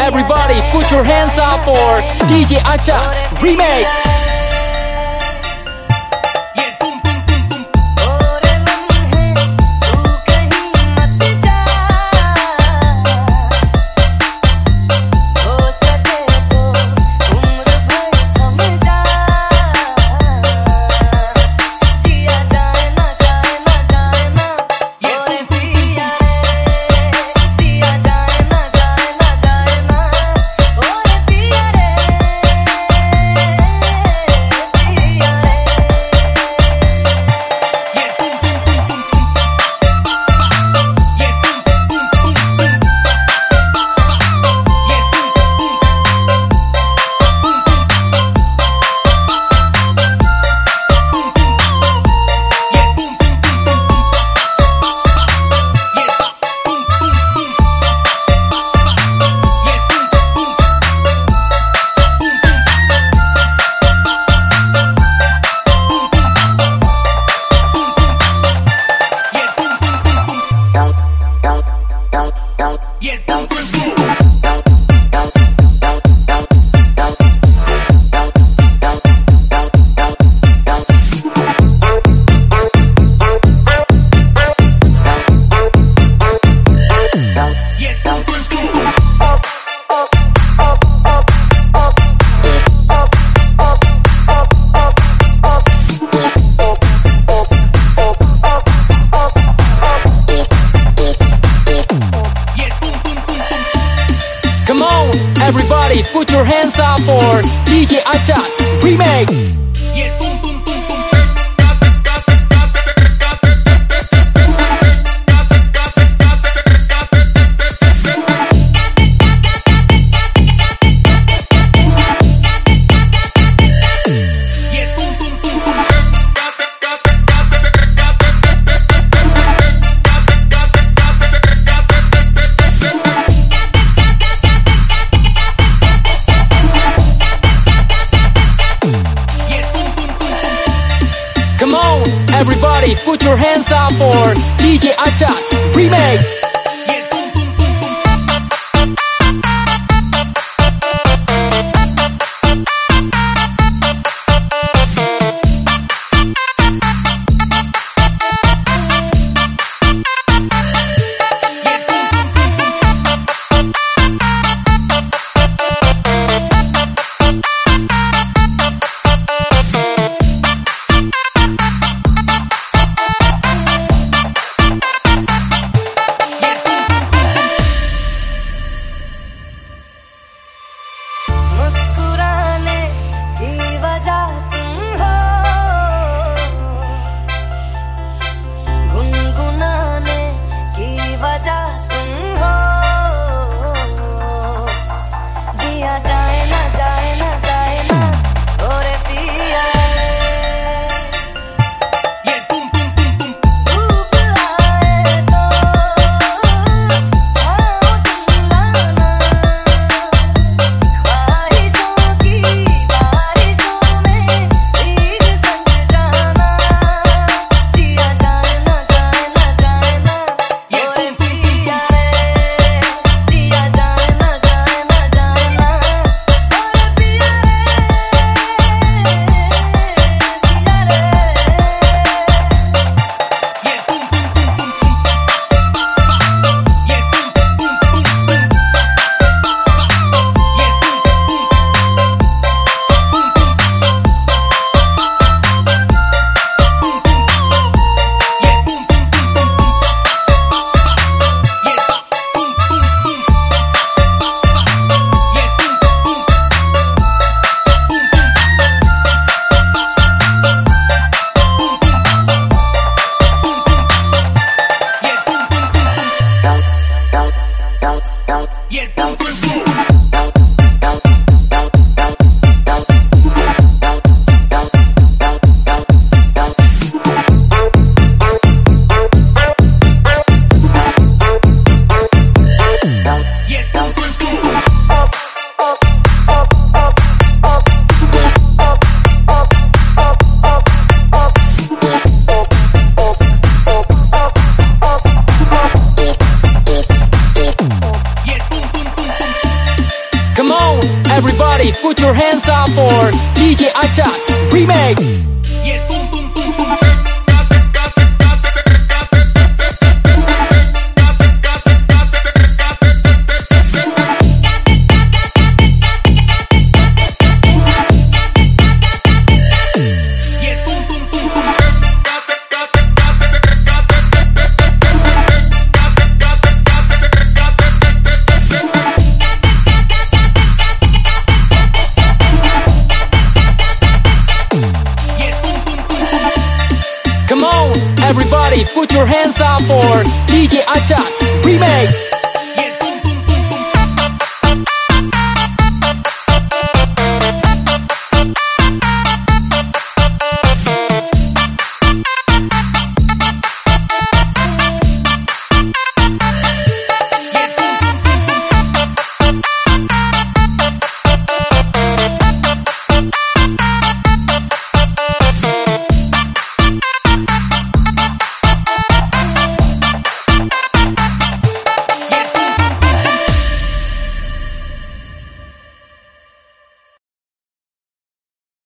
Everybody put your hands up for DJ Acan Remake. Everybody put your hands up for DJ Acan Remix! DJ Acan Remix. Everybody put your hands up for DJ Acan Remix! DJ Acan Remix.